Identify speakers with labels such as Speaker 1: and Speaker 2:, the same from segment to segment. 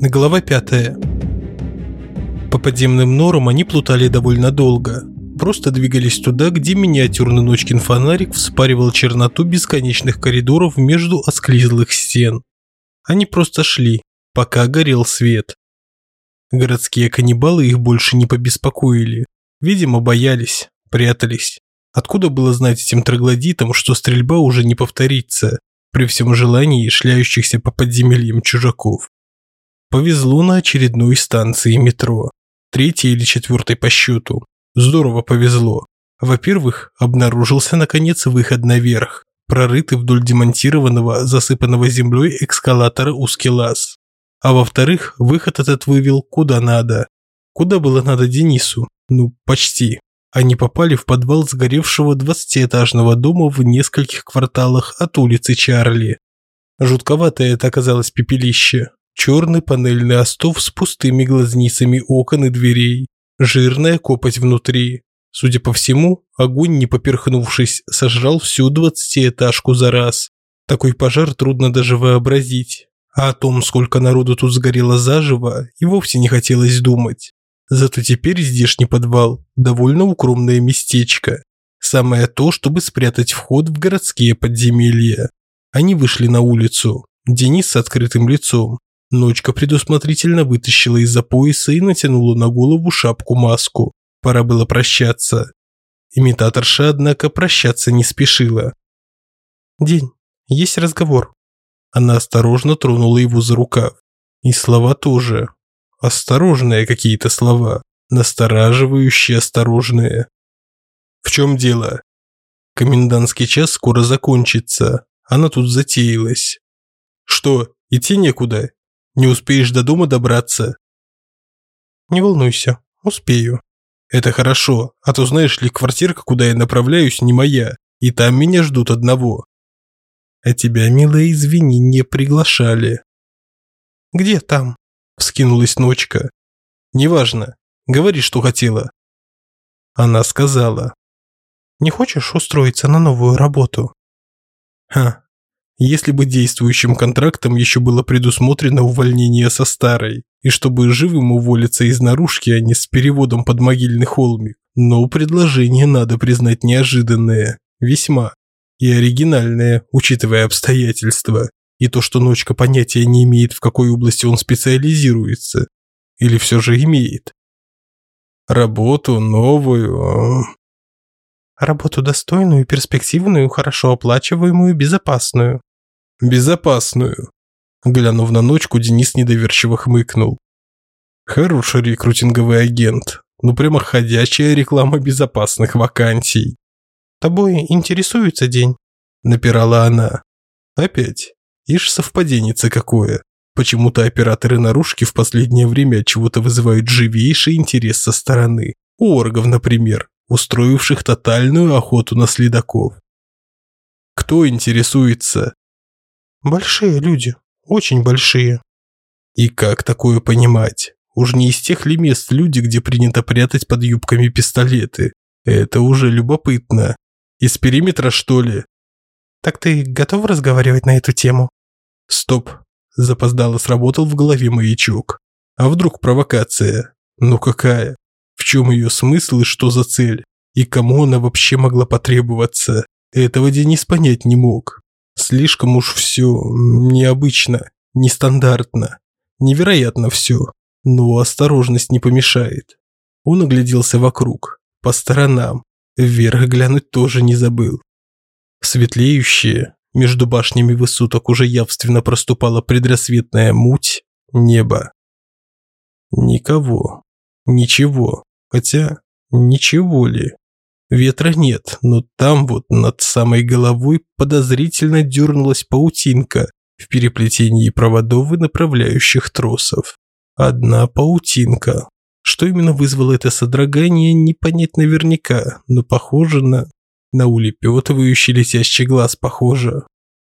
Speaker 1: Глава 5. По подземным норам они плутали довольно долго. Просто двигались туда, где миниатюрный Ночкин фонарик вспаривал черноту бесконечных коридоров между осклизлых стен. Они просто шли, пока горел свет. Городские каннибалы их больше не побеспокоили. Видимо, боялись, прятались. Откуда было знать этим троглодитам, что стрельба уже не повторится, при всем желании шляющихся по подземельям чужаков? Повезло на очередной станции метро. Третьей или четвертой по счету. Здорово повезло. Во-первых, обнаружился наконец выход наверх, прорытый вдоль демонтированного, засыпанного землей эскалатора узкий лаз. А во-вторых, выход этот вывел куда надо. Куда было надо Денису? Ну, почти. Они попали в подвал сгоревшего двадцатиэтажного дома в нескольких кварталах от улицы Чарли. Жутковатое это оказалось пепелище. Черный панельный остов с пустыми глазницами окон и дверей. Жирная копоть внутри. Судя по всему, огонь, не поперхнувшись, сожрал всю двадцатиэтажку за раз. Такой пожар трудно даже вообразить. А о том, сколько народу тут сгорело заживо, и вовсе не хотелось думать. Зато теперь здешний подвал – довольно укромное местечко. Самое то, чтобы спрятать вход в городские подземелья. Они вышли на улицу. Денис с открытым лицом. Ночка предусмотрительно вытащила из-за пояса и натянула на голову шапку-маску. Пора было прощаться. Имитаторша, однако, прощаться не спешила. «День, есть разговор». Она осторожно тронула его за рукав. И слова тоже. Осторожные какие-то слова. Настораживающие осторожные. «В чем дело?» Комендантский час скоро закончится. Она тут затеялась. «Что, идти некуда?» Не успеешь до дома добраться. Не волнуйся, успею. Это хорошо, а то знаешь ли, квартирка, куда я направляюсь, не моя, и там меня ждут одного. А тебя, милая, извини, не приглашали. Где там? Вскинулась ночка. Неважно, говори, что хотела. Она сказала. Не хочешь устроиться на новую работу? Ха, если бы действующим контрактом еще было предусмотрено увольнение со старой, и чтобы живым уволиться из наружки, а не с переводом под могильный холмик. Но предложение надо признать неожиданное, весьма, и оригинальное, учитывая обстоятельства, и то, что Ночка понятия не имеет, в какой области он специализируется. Или все же имеет. Работу новую... А? Работу достойную, перспективную, хорошо оплачиваемую, безопасную. Безопасную. Глянув на ночку, Денис недоверчиво хмыкнул. Хороший рекрутинговый агент. Ну прямо ходячая реклама безопасных вакансий. Тобой интересуется день? Напирала она. Опять. Ишь совпаденница какое. Почему-то операторы наружки в последнее время от чего-то вызывают живейший интерес со стороны. У оргов, например, устроивших тотальную охоту на следаков. Кто интересуется? Большие люди, очень большие. И как такое понимать? Уж не из тех ли мест люди, где принято прятать под юбками пистолеты? Это уже любопытно. Из периметра, что ли? Так ты готов разговаривать на эту тему? Стоп. Запоздало сработал в голове маячок. А вдруг провокация? Ну какая? В чем ее смысл и что за цель? И кому она вообще могла потребоваться? Этого Денис понять не мог. Слишком уж все необычно, нестандартно, невероятно все. Но осторожность не помешает. Он огляделся вокруг, по сторонам, вверх глянуть тоже не забыл. Светлеющее, между башнями высоток уже явственно проступала предрассветная муть, небо. Никого, ничего, хотя ничего ли. Ветра нет, но там вот над самой головой подозрительно дернулась паутинка в переплетении проводов и направляющих тросов. Одна паутинка. Что именно вызвало это содрогание, не понять наверняка, но похоже на... На улепетывающий летящий глаз похоже.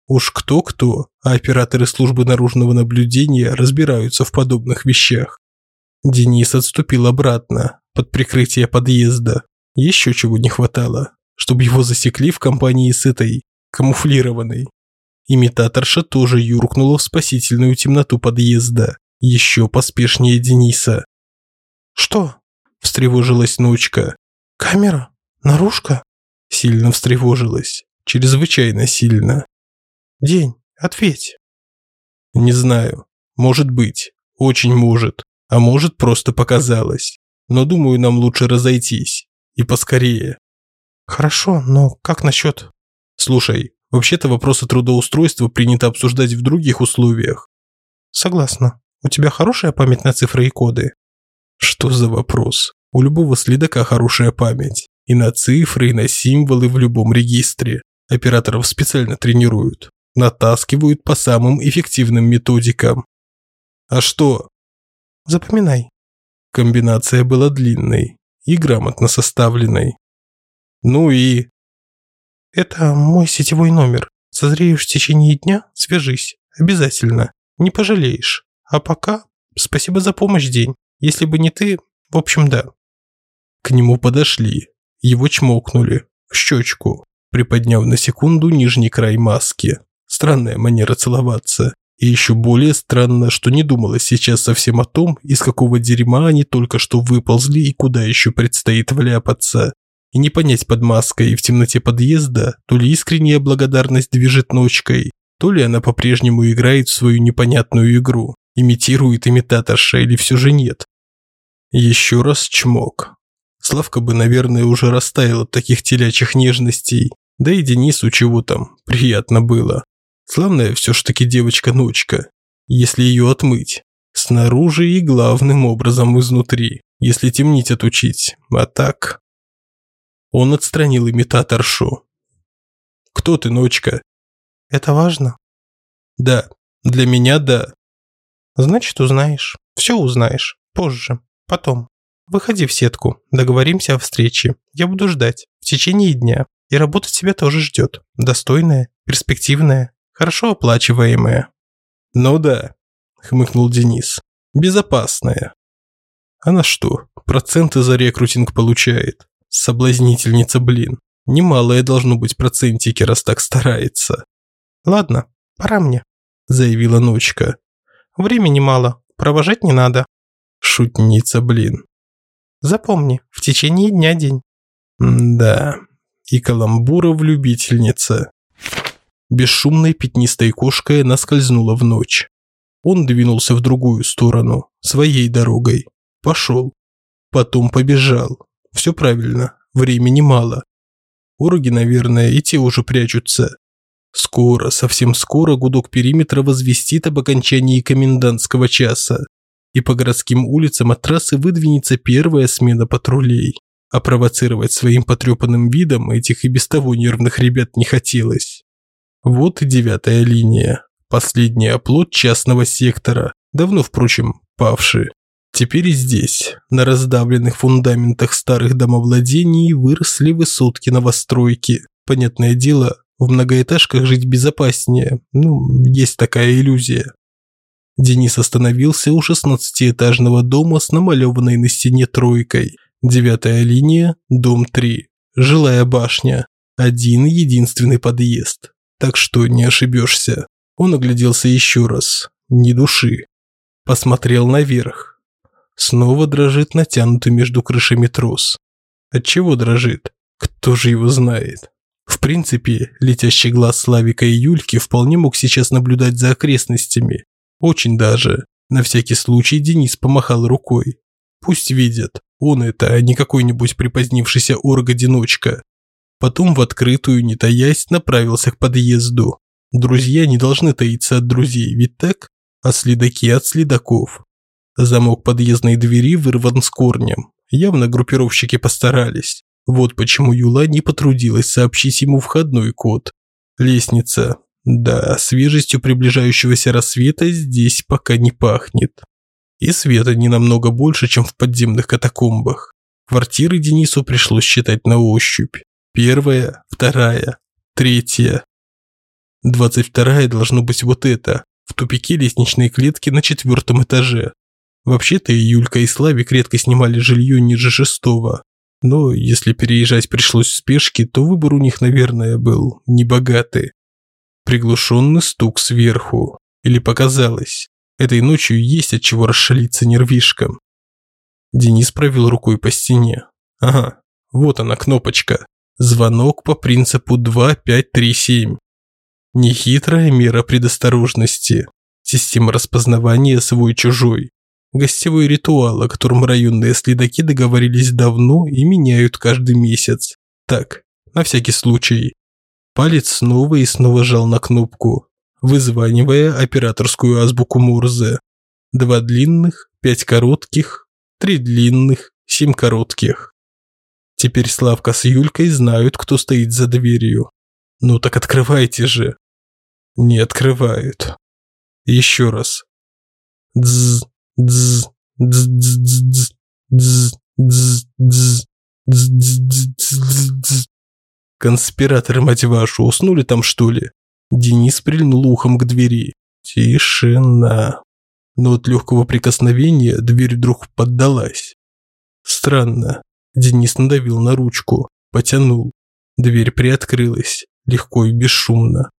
Speaker 1: Уж кто-кто, а операторы службы наружного наблюдения разбираются в подобных вещах. Денис отступил обратно, под прикрытие подъезда, еще чего не хватало, чтобы его засекли в компании с этой камуфлированной. Имитаторша тоже юркнула в спасительную темноту подъезда Еще поспешнее Дениса.
Speaker 2: «Что?»
Speaker 1: – встревожилась Ночка.
Speaker 2: «Камера? Наружка?»
Speaker 1: Сильно встревожилась. Чрезвычайно сильно.
Speaker 2: «День, ответь».
Speaker 1: «Не знаю. Может быть. Очень может. А может, просто показалось. Но думаю, нам лучше разойтись. И поскорее».
Speaker 2: «Хорошо, но как насчет...»
Speaker 1: «Слушай, вообще-то вопросы трудоустройства принято обсуждать в других условиях».
Speaker 2: «Согласна. У тебя хорошая память на цифры и коды?»
Speaker 1: Что за вопрос? У любого следака хорошая память. И на цифры, и на символы в любом регистре. Операторов специально тренируют. Натаскивают по самым эффективным методикам. А что?
Speaker 2: Запоминай.
Speaker 1: Комбинация была длинной и грамотно составленной. Ну и...
Speaker 2: Это мой сетевой номер. Созреешь в течение дня, свяжись. Обязательно. Не пожалеешь. А пока спасибо за помощь, день. Если бы не ты, в общем, да.
Speaker 1: К нему подошли. Его чмокнули. В щечку, приподняв на секунду нижний край маски. Странная манера целоваться. И еще более странно, что не думала сейчас совсем о том, из какого дерьма они только что выползли и куда еще предстоит вляпаться. И не понять под маской и в темноте подъезда, то ли искренняя благодарность движет ночкой, то ли она по-прежнему играет в свою непонятную игру, имитирует имитаторша или все же нет. Еще раз чмок. Славка бы, наверное, уже растаял от таких телячьих нежностей. Да и Денису чего там, приятно было. Славная все ж таки девочка-ночка, если ее отмыть. Снаружи и главным образом изнутри, если темнить отучить. А так... Он отстранил имитаторшу. «Кто ты, ночка?»
Speaker 2: «Это важно?»
Speaker 1: «Да. Для меня – да».
Speaker 2: «Значит, узнаешь. Все узнаешь. Позже. Потом. Выходи в сетку. Договоримся о встрече. Я буду ждать. В течение дня. И работа тебя тоже ждет. Достойная, перспективная, хорошо оплачиваемая».
Speaker 1: «Ну да», – хмыкнул Денис. «Безопасная». «Она что, проценты за рекрутинг получает?» Соблазнительница, блин. Немалое должно быть процентики, раз так старается.
Speaker 2: Ладно, пора мне,
Speaker 1: заявила Ночка.
Speaker 2: Времени мало, провожать не надо.
Speaker 1: Шутница, блин.
Speaker 2: Запомни, в течение дня день.
Speaker 1: Да, и каламбура влюбительница. Бесшумной пятнистой кошкой она скользнула в ночь. Он двинулся в другую сторону, своей дорогой. Пошел. Потом побежал. Все правильно, времени мало. Ороги, наверное, и те уже прячутся. Скоро, совсем скоро гудок периметра возвестит об окончании комендантского часа. И по городским улицам от трассы выдвинется первая смена патрулей. А провоцировать своим потрепанным видом этих и без того нервных ребят не хотелось. Вот и девятая линия. Последний оплот частного сектора, давно, впрочем, павший. Теперь и здесь, на раздавленных фундаментах старых домовладений, выросли высотки новостройки. Понятное дело, в многоэтажках жить безопаснее. Ну, есть такая иллюзия. Денис остановился у шестнадцатиэтажного дома с намалеванной на стене тройкой. Девятая линия, дом 3. Жилая башня. Один единственный подъезд. Так что не ошибешься. Он огляделся еще раз. Ни души. Посмотрел наверх. Снова дрожит натянутый между крышами трос. От чего дрожит? Кто же его знает? В принципе, летящий глаз Славика и Юльки вполне мог сейчас наблюдать за окрестностями. Очень даже. На всякий случай Денис помахал рукой. Пусть видят, он это, а не какой-нибудь припозднившийся орг-одиночка. Потом в открытую, не таясь, направился к подъезду. Друзья не должны таиться от друзей, ведь так? А следаки от следаков. Замок подъездной двери вырван с корнем. Явно группировщики постарались. Вот почему Юла не потрудилась сообщить ему входной код. Лестница. Да, свежестью приближающегося рассвета здесь пока не пахнет. И света не намного больше, чем в подземных катакомбах. Квартиры Денису пришлось считать на ощупь. Первая, вторая, третья. Двадцать вторая должно быть вот это, в тупике лестничной клетки на четвертом этаже. Вообще-то Юлька и Славик редко снимали жилье ниже шестого. Но если переезжать пришлось в спешке, то выбор у них, наверное, был небогатый. Приглушенный стук сверху. Или показалось. Этой ночью есть от чего расшалиться нервишкам. Денис провел рукой по стене. Ага, вот она кнопочка. Звонок по принципу 2537. Нехитрая мера предосторожности. Система распознавания свой-чужой. Гостевой ритуал, о котором районные следаки договорились давно и меняют каждый месяц. Так, на всякий случай. Палец снова и снова жал на кнопку, вызванивая операторскую азбуку Морзе. Два длинных, пять коротких, три длинных, семь коротких. Теперь Славка с Юлькой знают, кто стоит за дверью. Ну так открывайте же. Не открывают. Еще раз. Конспираторы, мать вашу, уснули там, что ли? Денис прильнул ухом к двери. Тишина. Но от легкого прикосновения дверь вдруг поддалась. Странно. Денис надавил на ручку, потянул. Дверь приоткрылась, легко и бесшумно.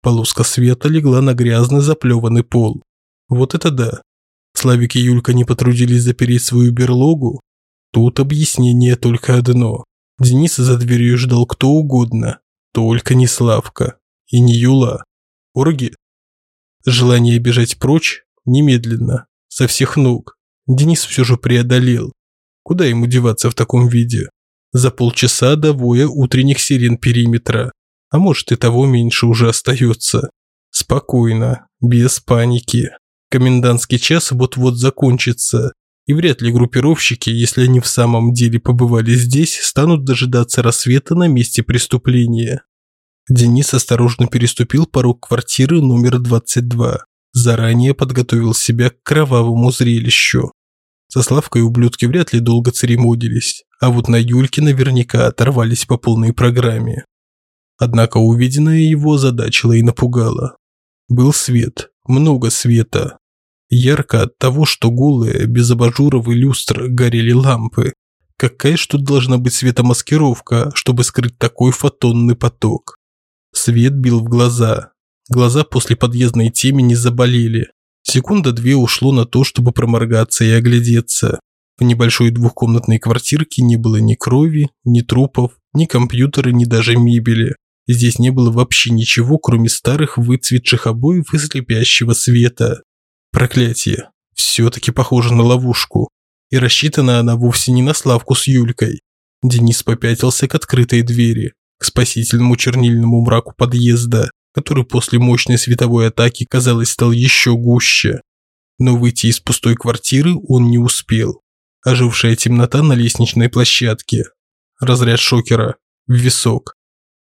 Speaker 1: Полоска света легла на грязный заплеванный пол. Вот это да. Славик и Юлька не потрудились запереть свою берлогу. Тут объяснение только одно. Дениса за дверью ждал кто угодно, только не Славка и не Юла. Орги. Желание бежать прочь немедленно, со всех ног. Денис все же преодолел. Куда ему деваться в таком виде? За полчаса до воя утренних сирен периметра. А может и того меньше уже остается. Спокойно, без паники. Комендантский час вот-вот закончится, и вряд ли группировщики, если они в самом деле побывали здесь, станут дожидаться рассвета на месте преступления. Денис осторожно переступил порог квартиры номер 22. Заранее подготовил себя к кровавому зрелищу. Со Славкой ублюдки вряд ли долго церемонились, а вот на Юльке наверняка оторвались по полной программе. Однако увиденное его задачило и напугало. Был свет, много света, Ярко от того, что голые, без абажуров люстр горели лампы. Какая тут должна быть светомаскировка, чтобы скрыть такой фотонный поток? Свет бил в глаза. Глаза после подъездной темени заболели. Секунда-две ушло на то, чтобы проморгаться и оглядеться. В небольшой двухкомнатной квартирке не было ни крови, ни трупов, ни компьютера, ни даже мебели. Здесь не было вообще ничего, кроме старых выцветших обоев и слепящего света. Проклятие. Все-таки похоже на ловушку. И рассчитана она вовсе не на Славку с Юлькой. Денис попятился к открытой двери, к спасительному чернильному мраку подъезда, который после мощной световой атаки, казалось, стал еще гуще. Но выйти из пустой квартиры он не успел. Ожившая темнота на лестничной площадке. Разряд шокера. В висок.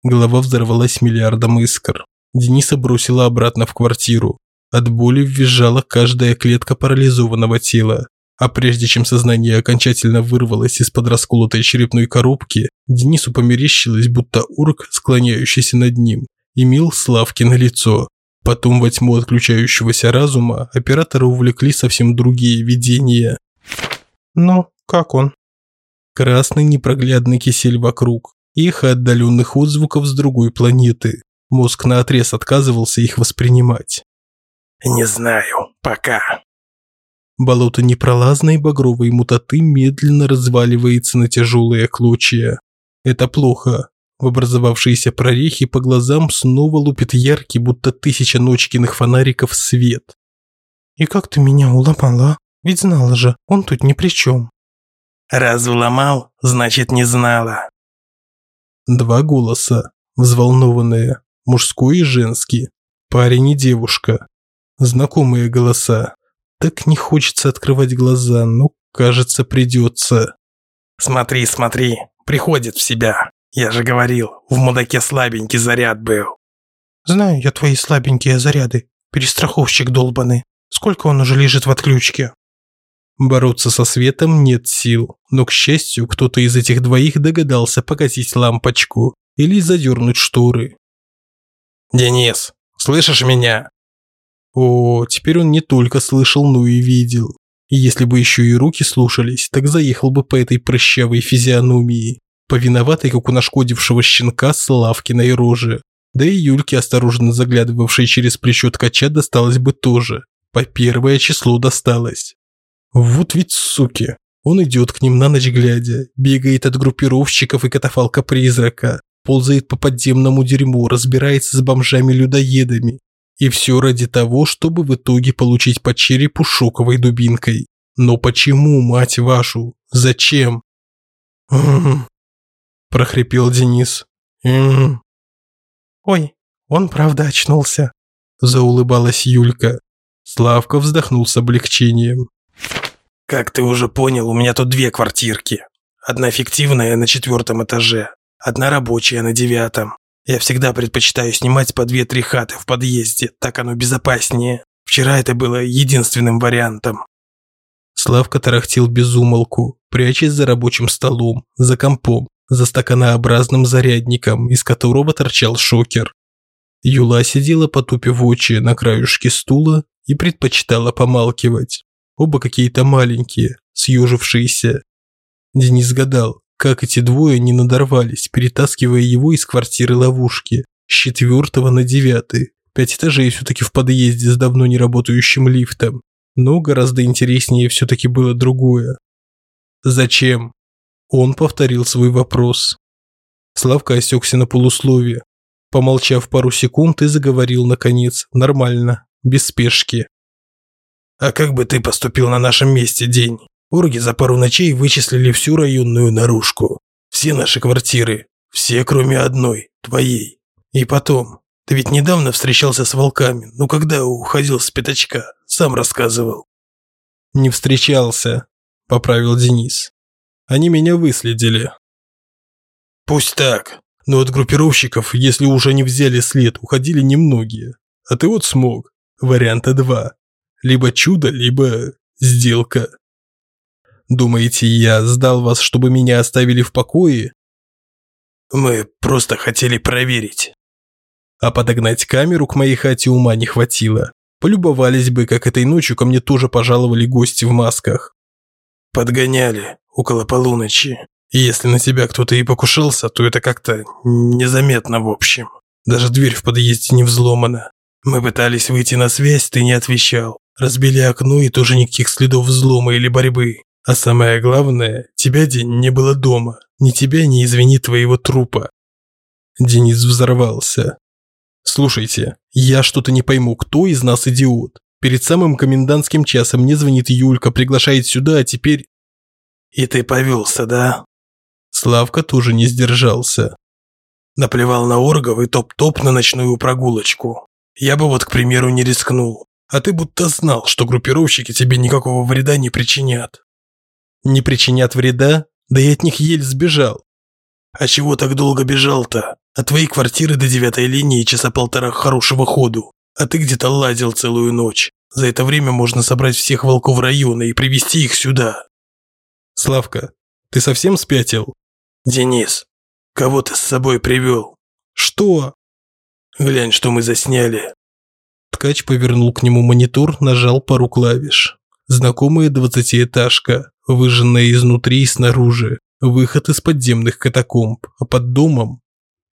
Speaker 1: Голова взорвалась миллиардом искр. Дениса бросила обратно в квартиру. От боли визжала каждая клетка парализованного тела. А прежде чем сознание окончательно вырвалось из-под расколотой черепной коробки, Денису померещилось, будто урк, склоняющийся над ним, имел Славки на лицо. Потом во тьму отключающегося разума оператора увлекли совсем другие видения.
Speaker 2: «Ну, как он?»
Speaker 1: Красный непроглядный кисель вокруг, эхо отдаленных отзвуков с другой планеты. Мозг наотрез отказывался их воспринимать.
Speaker 3: «Не знаю. Пока».
Speaker 1: Болото непролазной багровой мутаты медленно разваливается на тяжелые клочья. Это плохо. В образовавшиеся прорехи по глазам снова лупит яркий, будто тысяча ночкиных фонариков свет.
Speaker 2: «И как ты меня уломала? Ведь знала же, он тут ни при чем».
Speaker 3: «Раз уломал, значит не знала».
Speaker 1: Два голоса, взволнованные, мужской и женский, парень и девушка. Знакомые голоса. Так не хочется открывать глаза, но, кажется, придется.
Speaker 3: «Смотри, смотри, приходит в себя. Я же говорил, в мудаке слабенький заряд был».
Speaker 2: «Знаю я твои слабенькие заряды, перестраховщик долбанный. Сколько он уже лежит в отключке?»
Speaker 1: Бороться со светом нет сил, но, к счастью, кто-то из этих двоих догадался погасить лампочку или задернуть шторы.
Speaker 3: «Денис, слышишь меня?»
Speaker 1: О, теперь он не только слышал, но и видел. И если бы еще и руки слушались, так заехал бы по этой прыщавой физиономии, повиноватой, как у нашкодившего щенка с Лавкиной рожи. Да и Юльке, осторожно заглядывавшей через плечо ткача, досталось бы тоже. По первое число досталось. Вот ведь суки. Он идет к ним на ночь глядя, бегает от группировщиков и катафалка-призрака, ползает по подземному дерьму, разбирается с бомжами-людоедами. И все ради того, чтобы в итоге получить по черепу шоковой дубинкой. Но почему, мать вашу? Зачем? «М-м-м», прохрипел Денис. «М-м».
Speaker 2: «Ой, он правда очнулся», – заулыбалась Юлька.
Speaker 1: Славка вздохнул с облегчением.
Speaker 3: Как ты уже понял, у меня тут две квартирки. Одна фиктивная на четвертом этаже, одна рабочая на девятом. Я всегда предпочитаю снимать по две-три хаты в подъезде, так оно безопаснее. Вчера это было единственным вариантом.
Speaker 1: Славка тарахтел без умолку, прячась за рабочим столом, за компом, за стаканообразным зарядником, из которого торчал шокер. Юла сидела потупив очи на краюшке стула и предпочитала помалкивать. Оба какие-то маленькие, съежившиеся. Денис гадал, как эти двое не надорвались, перетаскивая его из квартиры ловушки с четвертого на девятый. Пять этажей все-таки в подъезде с давно не работающим лифтом. Но гораздо интереснее все-таки было другое. «Зачем?» Он повторил свой вопрос. Славка осекся на полусловие. Помолчав пару секунд и заговорил наконец, нормально, без спешки.
Speaker 3: А как бы ты поступил на нашем месте день? Орги за пару ночей вычислили всю районную наружку. Все наши квартиры. Все, кроме одной, твоей. И потом, ты ведь недавно встречался с волками, ну когда уходил с пятачка, сам рассказывал.
Speaker 1: Не встречался, поправил Денис. Они меня выследили.
Speaker 3: Пусть так, но от группировщиков, если уже не взяли след, уходили немногие. А ты вот смог. Варианта два. Либо чудо, либо сделка.
Speaker 1: Думаете, я сдал вас, чтобы меня оставили в покое?
Speaker 3: Мы просто хотели проверить.
Speaker 1: А подогнать камеру к моей хате ума не хватило. Полюбовались бы, как этой ночью ко мне тоже пожаловали гости в масках.
Speaker 3: Подгоняли около полуночи. И если на тебя кто-то и покушался, то это как-то незаметно в общем. Даже дверь в подъезде не взломана. Мы пытались выйти на связь, ты не отвечал. Разбили окно и тоже никаких следов взлома или борьбы. А самое главное, тебя день не было дома. Ни тебя, ни извини твоего трупа.
Speaker 1: Денис взорвался. Слушайте, я что-то не пойму, кто из нас идиот? Перед самым комендантским часом мне звонит Юлька, приглашает сюда, а теперь...
Speaker 3: И ты повелся, да?
Speaker 1: Славка тоже не сдержался.
Speaker 3: Наплевал на оргов и топ-топ на ночную прогулочку. Я бы вот, к примеру, не рискнул. А ты будто знал, что группировщики тебе никакого вреда не причинят.
Speaker 1: Не причинят вреда? Да я от них еле сбежал.
Speaker 3: А чего так долго бежал-то? От твоей квартиры до девятой линии часа полтора хорошего ходу. А ты где-то лазил целую ночь. За это время можно собрать всех волков района и привести их сюда.
Speaker 1: Славка, ты совсем спятил?
Speaker 3: Денис, кого ты с собой привел?
Speaker 1: Что?
Speaker 3: Глянь, что мы засняли.
Speaker 1: Ткач повернул к нему монитор, нажал пару клавиш. Знакомая двадцатиэтажка, выжженная изнутри и снаружи. Выход из подземных катакомб, а под домом...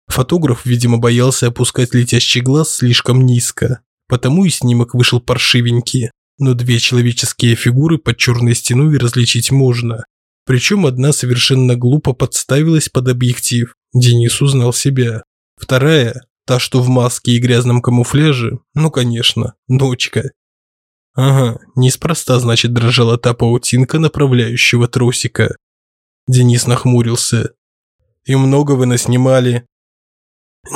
Speaker 1: Фотограф, видимо, боялся опускать летящий глаз слишком низко, потому и снимок вышел паршивенький. Но две человеческие фигуры под черной стеной различить можно. Причем одна совершенно глупо подставилась под объектив. Денис узнал себя. Вторая, Та, что в маске и грязном камуфляже, ну, конечно, дочка. Ага, неспроста, значит, дрожала та паутинка направляющего тросика. Денис нахмурился. И много вы наснимали?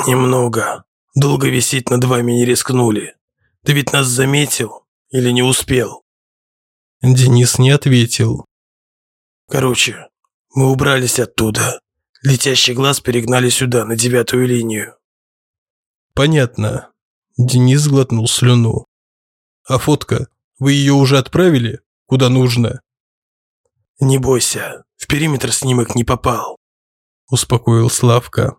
Speaker 3: Немного. Долго висеть над вами не рискнули. Ты ведь нас заметил или не успел?
Speaker 1: Денис не ответил.
Speaker 3: Короче, мы убрались оттуда. Летящий глаз перегнали сюда, на девятую линию.
Speaker 1: Понятно. Денис глотнул слюну. А фотка? Вы ее уже отправили? Куда нужно?
Speaker 3: Не бойся, в периметр снимок не попал.
Speaker 1: Успокоил Славка.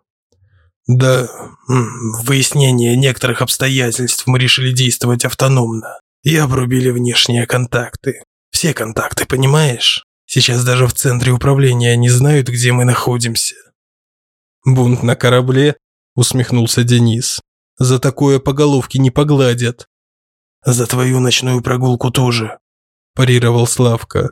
Speaker 3: Да, выяснение некоторых обстоятельств мы решили действовать автономно и обрубили внешние контакты. Все контакты, понимаешь? Сейчас даже в центре управления не знают, где мы находимся.
Speaker 1: Бунт на корабле? Усмехнулся Денис. За такое по головке не погладят.
Speaker 3: За твою ночную прогулку тоже», – парировал Славка.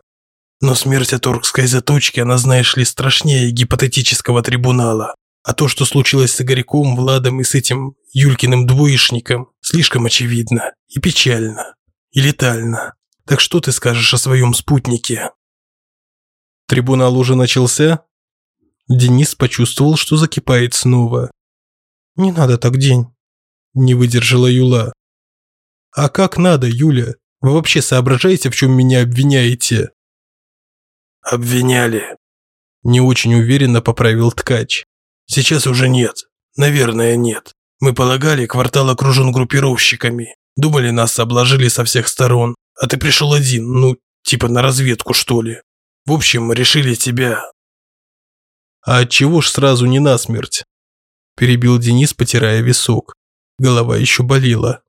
Speaker 3: «Но смерть от оркской заточки, она, знаешь ли, страшнее гипотетического трибунала. А то, что случилось с Игорьком, Владом и с этим Юлькиным двоечником, слишком очевидно и печально, и летально. Так что ты скажешь о своем спутнике?»
Speaker 1: Трибунал уже начался? Денис почувствовал, что закипает снова.
Speaker 2: «Не надо так, день», – не выдержала Юла.
Speaker 1: «А как надо, Юля? Вы вообще соображаете, в чем меня обвиняете?»
Speaker 3: «Обвиняли», –
Speaker 1: не очень уверенно поправил ткач.
Speaker 3: Сейчас уже нет. Наверное, нет. Мы полагали, квартал окружен группировщиками. Думали, нас обложили со всех сторон. А ты пришел один, ну, типа на разведку, что ли. В общем, решили тебя.
Speaker 1: А от чего ж сразу не насмерть? Перебил Денис, потирая висок. Голова еще болела.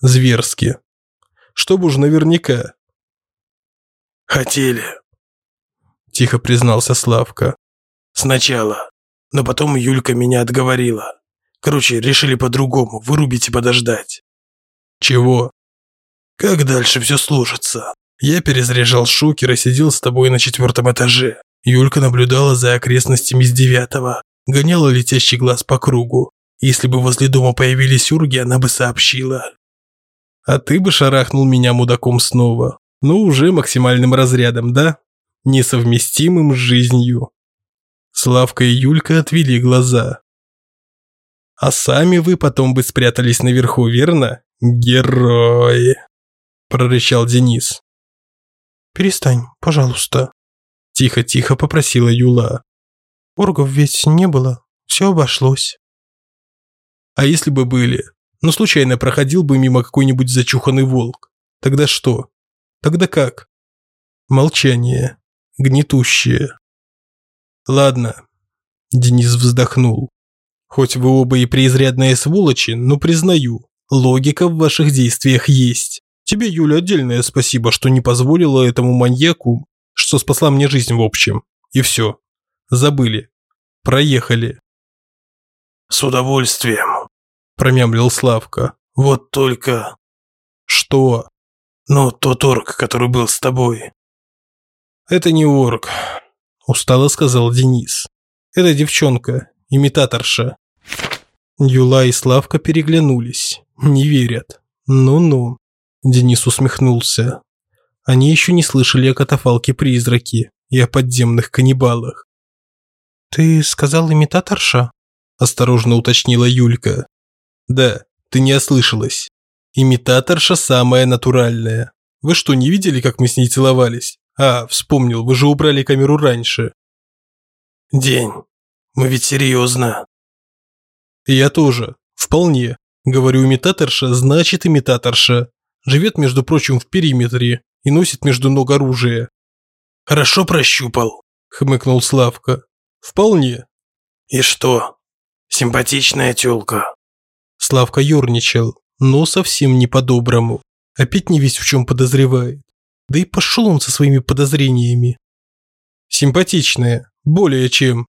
Speaker 1: Зверски. Чтобы уж наверняка.
Speaker 3: Хотели.
Speaker 1: Тихо признался Славка.
Speaker 3: Сначала. Но потом Юлька меня отговорила. Короче, решили по-другому, вырубить и подождать.
Speaker 1: Чего?
Speaker 3: Как дальше все сложится? Я перезаряжал шокер и сидел с тобой на четвертом этаже. Юлька наблюдала за окрестностями с девятого, гоняла летящий глаз по кругу. Если бы возле дома появились урги, она бы сообщила.
Speaker 1: А ты бы шарахнул меня мудаком снова. Ну, уже максимальным разрядом, да? Несовместимым с жизнью. Славка и Юлька отвели глаза. А сами вы потом бы спрятались наверху, верно? Герои, прорычал Денис.
Speaker 2: Перестань, пожалуйста.
Speaker 1: Тихо-тихо попросила Юла.
Speaker 2: Оргов ведь не было, все обошлось.
Speaker 1: А если бы были? Ну, случайно проходил бы мимо какой-нибудь зачуханный волк. Тогда что? Тогда как? Молчание. Гнетущее. Ладно. Денис вздохнул. Хоть вы оба и преизрядные сволочи, но признаю, логика в ваших действиях есть. Тебе, Юля, отдельное спасибо, что не позволила этому маньяку, что спасла мне жизнь в общем. И все. Забыли. Проехали.
Speaker 3: С удовольствием,
Speaker 1: промямлил Славка.
Speaker 3: Вот только...
Speaker 1: Что?
Speaker 3: Ну, тот орк, который был с тобой.
Speaker 1: Это не орк, устало сказал Денис. Это девчонка, имитаторша. Юла и Славка переглянулись. Не верят. Ну-ну. Денис усмехнулся. Они еще не слышали о катафалке-призраке и о подземных каннибалах.
Speaker 2: «Ты сказал имитаторша?» – осторожно уточнила Юлька.
Speaker 1: «Да, ты не ослышалась. Имитаторша самая натуральная. Вы что, не видели, как мы с ней целовались? А, вспомнил, вы же убрали камеру раньше.
Speaker 3: День. Мы ведь серьезно.
Speaker 1: Я тоже. Вполне. Говорю, имитаторша, значит имитаторша. Живет, между прочим, в периметре и носит между ног оружие.
Speaker 3: Хорошо прощупал,
Speaker 1: хмыкнул Славка. Вполне.
Speaker 3: И что? Симпатичная тёлка.
Speaker 1: Славка ёрничал, но совсем не по-доброму. Опять не весь в чем подозревает. Да и пошел он со своими подозрениями. Симпатичная, более чем.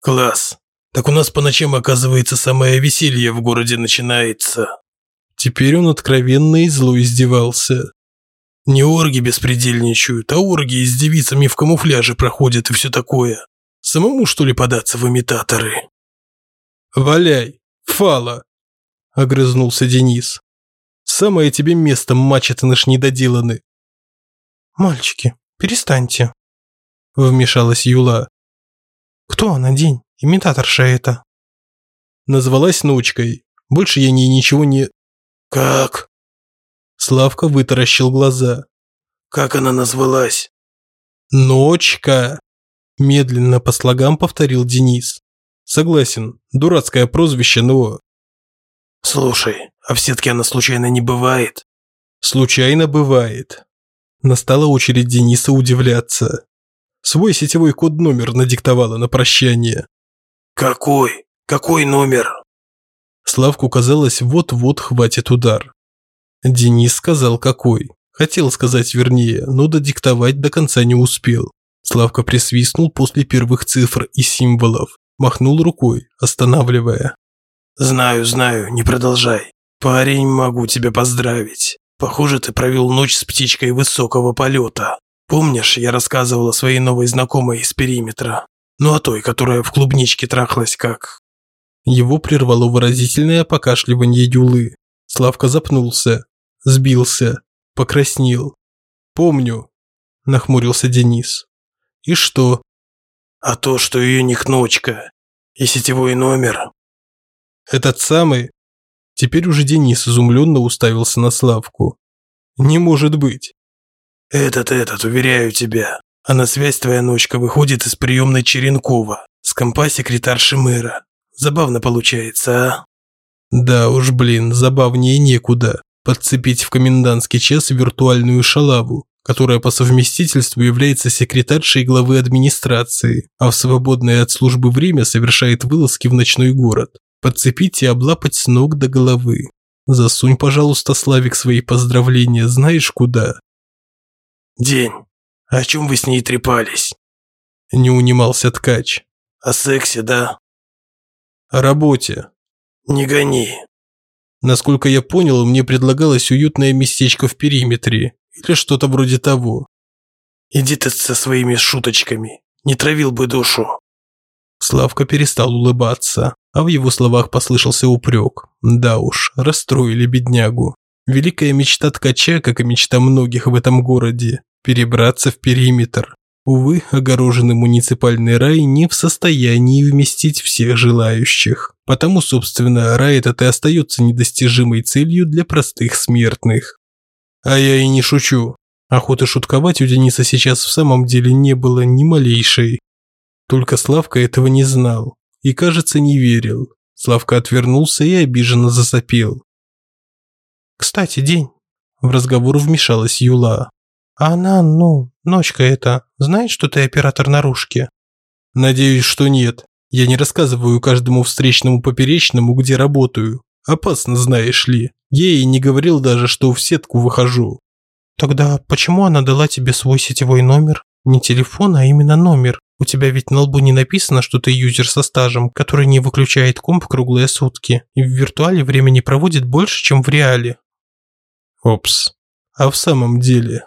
Speaker 3: Класс. Так у нас по ночам, оказывается, самое веселье в городе начинается.
Speaker 1: Теперь он откровенно и зло издевался.
Speaker 3: Не орги беспредельничают, а орги с девицами в камуфляже проходят и все такое. Самому, что ли, податься в имитаторы?
Speaker 1: «Валяй, фала!» – огрызнулся Денис. «Самое тебе место, мачеты наш недоделаны.
Speaker 2: «Мальчики, перестаньте», – вмешалась Юла.
Speaker 1: «Кто она, День? Имитаторша это?» Назвалась Ночкой. Больше я ней ничего не...
Speaker 3: «Как?»
Speaker 1: Славка вытаращил глаза.
Speaker 3: «Как она назвалась?»
Speaker 1: «Ночка!» Медленно по слогам повторил Денис. «Согласен, дурацкое прозвище, но...»
Speaker 3: «Слушай, а в сетке она случайно не бывает?»
Speaker 1: «Случайно бывает. Настала очередь Дениса удивляться. Свой сетевой код-номер надиктовала на прощание.
Speaker 3: «Какой? Какой номер?»
Speaker 1: Славку казалось, вот-вот хватит удар. Денис сказал какой. Хотел сказать вернее, но додиктовать до конца не успел. Славка присвистнул после первых цифр и символов, махнул рукой, останавливая.
Speaker 3: «Знаю, знаю, не продолжай. Парень, могу тебя поздравить. Похоже, ты провел ночь с птичкой высокого полета. Помнишь, я рассказывал о своей новой знакомой из периметра? Ну, о той, которая в клубничке трахлась как...
Speaker 1: Его прервало выразительное покашливание Юлы. Славка запнулся, сбился, покраснел. «Помню», – нахмурился Денис. «И что?»
Speaker 3: «А то, что ее нихночка и сетевой номер».
Speaker 1: «Этот самый?» Теперь уже Денис изумленно уставился на Славку. «Не может быть».
Speaker 3: «Этот, этот, уверяю тебя. А на связь твоя ночка выходит из приемной Черенкова с компа секретарши мэра. Забавно получается, а?
Speaker 1: Да уж, блин, забавнее некуда. Подцепить в комендантский час виртуальную шалаву, которая по совместительству является секретаршей главы администрации, а в свободное от службы время совершает вылазки в ночной город. Подцепить и облапать с ног до головы. Засунь, пожалуйста, Славик, свои поздравления знаешь куда.
Speaker 3: День. О чем вы с ней трепались?
Speaker 1: Не унимался ткач.
Speaker 3: О сексе, да?
Speaker 1: О работе.
Speaker 3: Не гони.
Speaker 1: Насколько я понял, мне предлагалось уютное местечко в периметре или что-то вроде того.
Speaker 3: Иди ты со своими шуточками. Не травил бы душу.
Speaker 1: Славка перестал улыбаться, а в его словах послышался упрек. Да уж, расстроили беднягу. Великая мечта ткача, как и мечта многих в этом городе, перебраться в периметр. Увы, огороженный муниципальный рай не в состоянии вместить всех желающих. Потому, собственно, рай этот и остается недостижимой целью для простых смертных. А я и не шучу. Охоты шутковать у Дениса сейчас в самом деле не было ни малейшей. Только Славка этого не знал и, кажется, не верил. Славка отвернулся и обиженно засопел. «Кстати, день», – в разговор вмешалась Юла. «А она, ну, ночка эта, знает, что ты оператор наружки?» «Надеюсь, что нет. Я не рассказываю каждому встречному поперечному, где работаю. Опасно, знаешь ли. Я ей не говорил даже, что в сетку выхожу». «Тогда почему она дала тебе свой сетевой номер? Не телефон, а именно номер. У тебя ведь на лбу не написано, что ты юзер со стажем, который не выключает комп круглые сутки и в виртуале времени проводит больше, чем в реале». Опс. А в самом деле,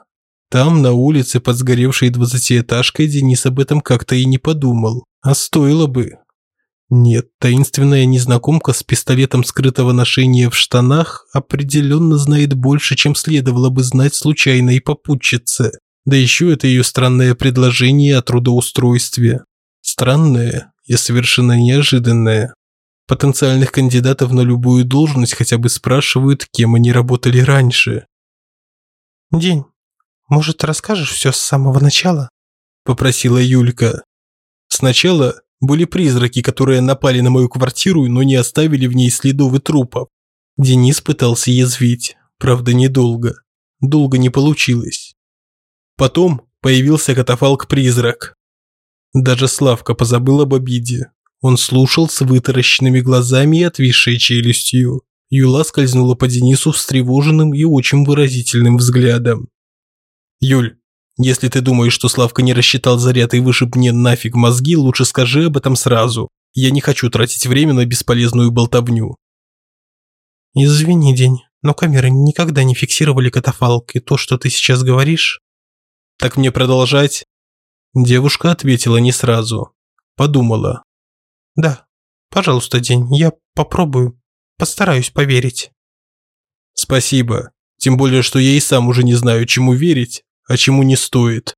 Speaker 1: там, на улице под сгоревшей двадцатиэтажкой, Денис об этом как-то и не подумал. А стоило бы. Нет, таинственная незнакомка с пистолетом скрытого ношения в штанах определенно знает больше, чем следовало бы знать случайной попутчице. Да еще это ее странное предложение о трудоустройстве. Странное и совершенно неожиданное. Потенциальных кандидатов на любую должность хотя бы спрашивают, кем они работали раньше. День. Может, расскажешь все с самого начала?» – попросила Юлька. Сначала были призраки, которые напали на мою квартиру, но не оставили в ней следов и трупов. Денис пытался язвить, правда, недолго. Долго не получилось. Потом появился катафалк-призрак. Даже Славка позабыл об обиде. Он слушал с вытаращенными глазами и отвисшей челюстью. Юла скользнула по Денису встревоженным и очень выразительным взглядом. Юль, если ты думаешь, что Славка не рассчитал заряд и вышиб мне нафиг мозги, лучше скажи об этом сразу. Я не хочу тратить время на бесполезную болтовню. Извини, день, но камеры никогда не фиксировали катафалк, и то, что ты сейчас говоришь... Так мне продолжать? Девушка ответила не сразу. Подумала. Да, пожалуйста, день, я попробую, постараюсь поверить. Спасибо. Тем более, что я и сам уже не знаю, чему верить, а чему не стоит.